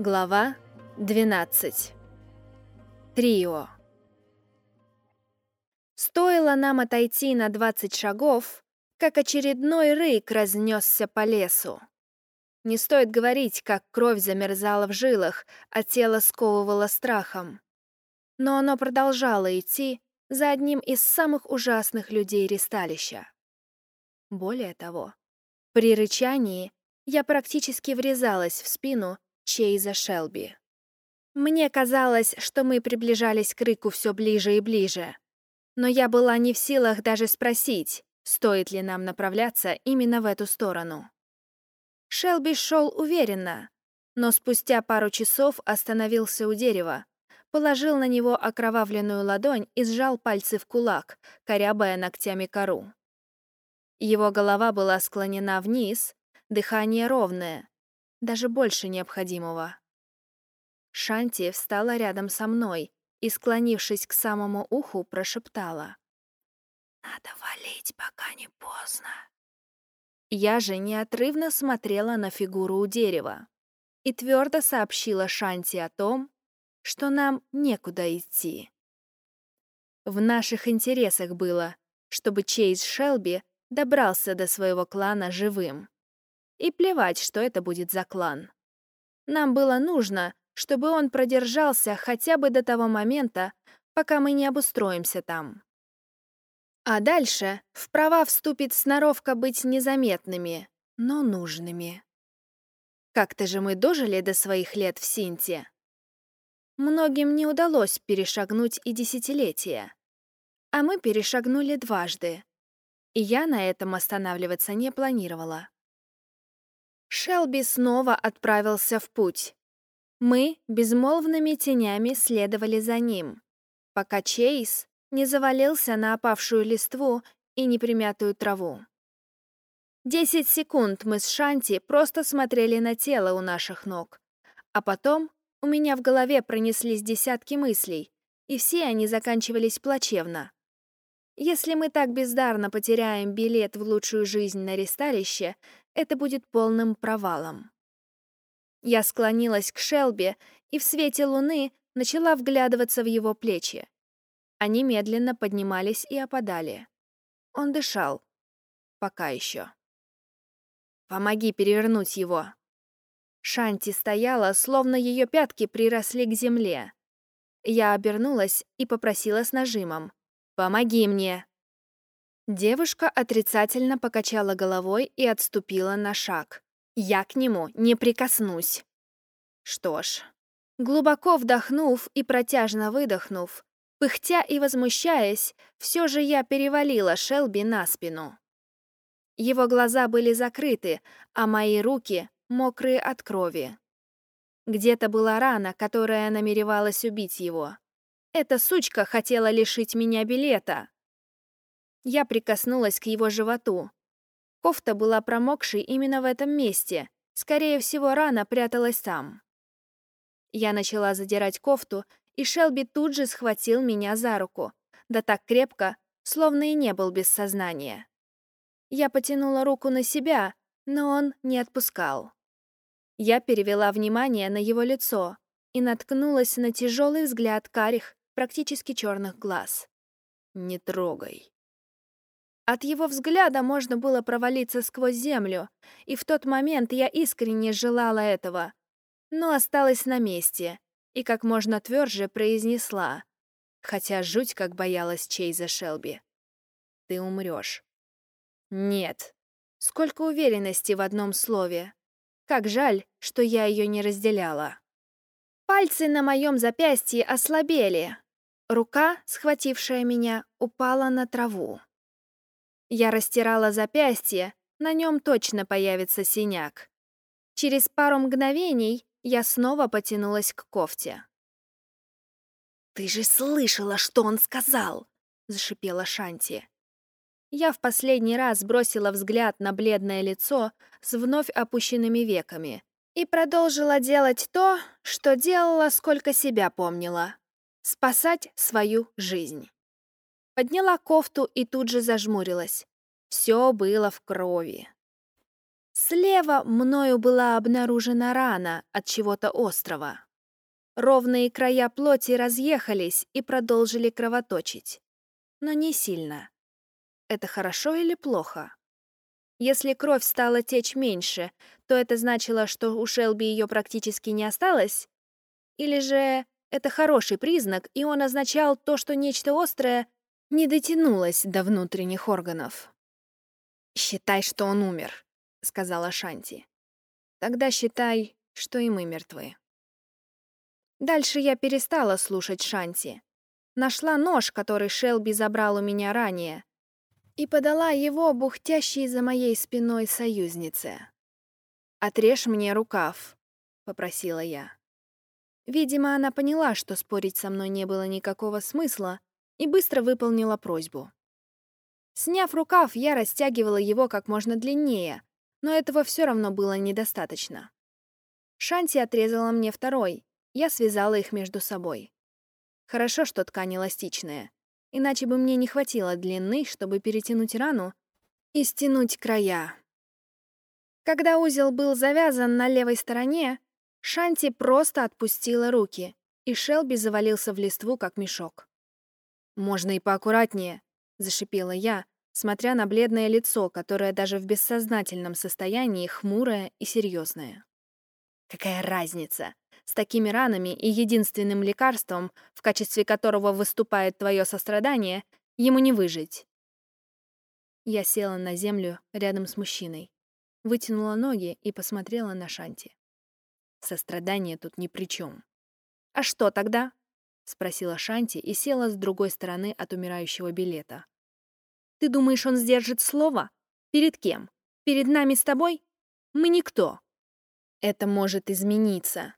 Глава 12. Трио. Стоило нам отойти на 20 шагов, как очередной рык разнесся по лесу. Не стоит говорить, как кровь замерзала в жилах, а тело сковывало страхом. Но оно продолжало идти за одним из самых ужасных людей ресталища. Более того, при рычании я практически врезалась в спину Чейза Шелби. Мне казалось, что мы приближались к рыку все ближе и ближе. Но я была не в силах даже спросить, стоит ли нам направляться именно в эту сторону. Шелби шел уверенно, но спустя пару часов остановился у дерева, положил на него окровавленную ладонь и сжал пальцы в кулак, корябая ногтями кору. Его голова была склонена вниз, дыхание ровное, даже больше необходимого. Шанти встала рядом со мной и, склонившись к самому уху, прошептала. «Надо валить, пока не поздно». Я же неотрывно смотрела на фигуру у дерева и твердо сообщила Шанти о том, что нам некуда идти. В наших интересах было, чтобы Чейз Шелби добрался до своего клана живым. И плевать, что это будет за клан. Нам было нужно, чтобы он продержался хотя бы до того момента, пока мы не обустроимся там. А дальше в права вступит сноровка быть незаметными, но нужными. Как-то же мы дожили до своих лет в Синте. Многим не удалось перешагнуть и десятилетия. А мы перешагнули дважды. И я на этом останавливаться не планировала. Шелби снова отправился в путь. Мы безмолвными тенями следовали за ним, пока Чейз не завалился на опавшую листву и непримятую траву. Десять секунд мы с Шанти просто смотрели на тело у наших ног, а потом у меня в голове пронеслись десятки мыслей, и все они заканчивались плачевно. Если мы так бездарно потеряем билет в лучшую жизнь на ресталище, это будет полным провалом. Я склонилась к Шелби и в свете луны начала вглядываться в его плечи. Они медленно поднимались и опадали. Он дышал. Пока еще. «Помоги перевернуть его». Шанти стояла, словно ее пятки приросли к земле. Я обернулась и попросила с нажимом. «Помоги мне!» Девушка отрицательно покачала головой и отступила на шаг. «Я к нему не прикоснусь». Что ж, глубоко вдохнув и протяжно выдохнув, пыхтя и возмущаясь, все же я перевалила Шелби на спину. Его глаза были закрыты, а мои руки мокрые от крови. Где-то была рана, которая намеревалась убить его. Эта сучка хотела лишить меня билета. Я прикоснулась к его животу. Кофта была промокшей именно в этом месте. Скорее всего, рана пряталась там. Я начала задирать кофту, и Шелби тут же схватил меня за руку. Да так крепко, словно и не был без сознания. Я потянула руку на себя, но он не отпускал. Я перевела внимание на его лицо и наткнулась на тяжелый взгляд карих, практически черных глаз. «Не трогай», от его взгляда можно было провалиться сквозь землю, и в тот момент я искренне желала этого, но осталась на месте и как можно тверже произнесла, хотя жуть как боялась Чейза Шелби. «Ты умрешь». «Нет». Сколько уверенности в одном слове. Как жаль, что я ее не разделяла. Пальцы на моем запястье ослабели. Рука, схватившая меня, упала на траву. Я растирала запястье, на нем точно появится синяк. Через пару мгновений я снова потянулась к кофте. «Ты же слышала, что он сказал!» — зашипела Шанти. Я в последний раз бросила взгляд на бледное лицо с вновь опущенными веками и продолжила делать то, что делала, сколько себя помнила — спасать свою жизнь. Подняла кофту и тут же зажмурилась. Все было в крови. Слева мною была обнаружена рана от чего-то острого. Ровные края плоти разъехались и продолжили кровоточить. Но не сильно. Это хорошо или плохо? Если кровь стала течь меньше, то это значило, что у Шелби ее практически не осталось? Или же это хороший признак, и он означал то, что нечто острое не дотянулось до внутренних органов? «Считай, что он умер», — сказала Шанти. «Тогда считай, что и мы мертвы». Дальше я перестала слушать Шанти. Нашла нож, который Шелби забрал у меня ранее, и подала его бухтящей за моей спиной союзнице. «Отрежь мне рукав», — попросила я. Видимо, она поняла, что спорить со мной не было никакого смысла, и быстро выполнила просьбу. Сняв рукав, я растягивала его как можно длиннее, но этого все равно было недостаточно. Шанти отрезала мне второй, я связала их между собой. Хорошо, что ткань эластичная, иначе бы мне не хватило длины, чтобы перетянуть рану и стянуть края. Когда узел был завязан на левой стороне, Шанти просто отпустила руки, и Шелби завалился в листву, как мешок. «Можно и поаккуратнее», — зашипела я, смотря на бледное лицо, которое даже в бессознательном состоянии хмурое и серьезное. «Какая разница? С такими ранами и единственным лекарством, в качестве которого выступает твое сострадание, ему не выжить. Я села на землю рядом с мужчиной, вытянула ноги и посмотрела на Шанти. Сострадание тут ни при чем. «А что тогда?» — спросила Шанти и села с другой стороны от умирающего билета. «Ты думаешь, он сдержит слово? Перед кем? Перед нами с тобой? Мы никто!» «Это может измениться»,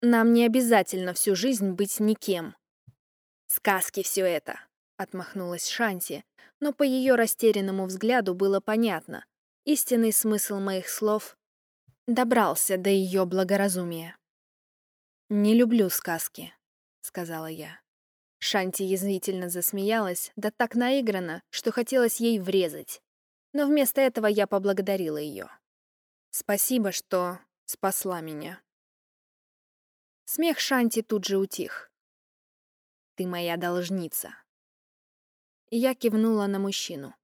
нам не обязательно всю жизнь быть никем. Сказки все это, отмахнулась Шанти, но по ее растерянному взгляду было понятно. Истинный смысл моих слов добрался до ее благоразумия. «Не люблю сказки», — сказала я. Шанти язвительно засмеялась, да так наигранно, что хотелось ей врезать. Но вместо этого я поблагодарила ее. «Спасибо, что спасла меня». Смех Шанти тут же утих. «Ты моя должница». Я кивнула на мужчину.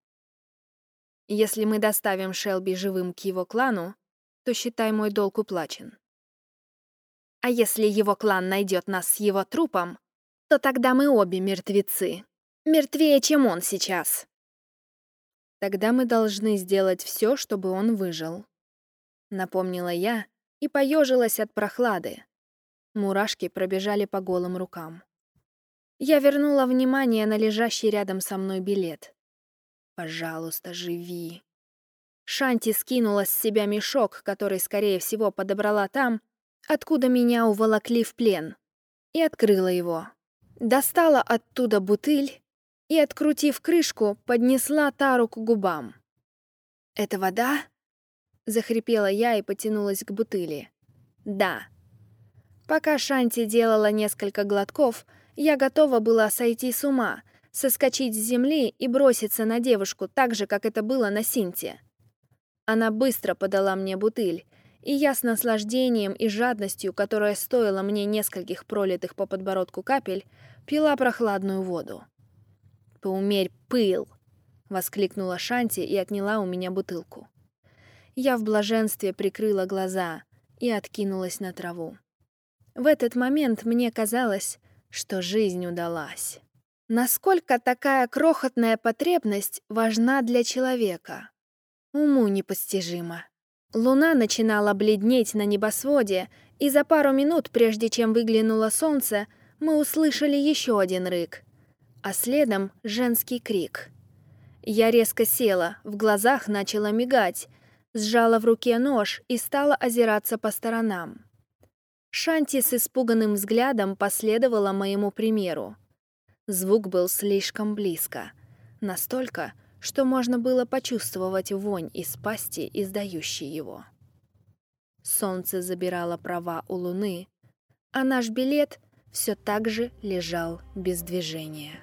«Если мы доставим Шелби живым к его клану, то считай мой долг уплачен. А если его клан найдет нас с его трупом, то тогда мы обе мертвецы. Мертвее, чем он сейчас. Тогда мы должны сделать все, чтобы он выжил. Напомнила я и поежилась от прохлады, Мурашки пробежали по голым рукам. Я вернула внимание на лежащий рядом со мной билет. «Пожалуйста, живи». Шанти скинула с себя мешок, который, скорее всего, подобрала там, откуда меня уволокли в плен, и открыла его. Достала оттуда бутыль и, открутив крышку, поднесла тару к губам. «Это вода?» — захрипела я и потянулась к бутыли. «Да», Пока Шанти делала несколько глотков, я готова была сойти с ума, соскочить с земли и броситься на девушку так же, как это было на Синте. Она быстро подала мне бутыль, и я с наслаждением и жадностью, которая стоила мне нескольких пролитых по подбородку капель, пила прохладную воду. «Поумерь пыл!» — воскликнула Шанти и отняла у меня бутылку. Я в блаженстве прикрыла глаза и откинулась на траву. В этот момент мне казалось, что жизнь удалась. Насколько такая крохотная потребность важна для человека? Уму непостижимо. Луна начинала бледнеть на небосводе, и за пару минут, прежде чем выглянуло солнце, мы услышали еще один рык, а следом женский крик. Я резко села, в глазах начала мигать, сжала в руке нож и стала озираться по сторонам. Шанти с испуганным взглядом последовала моему примеру. Звук был слишком близко. Настолько, что можно было почувствовать вонь из пасти, издающей его. Солнце забирало права у луны, а наш билет все так же лежал без движения.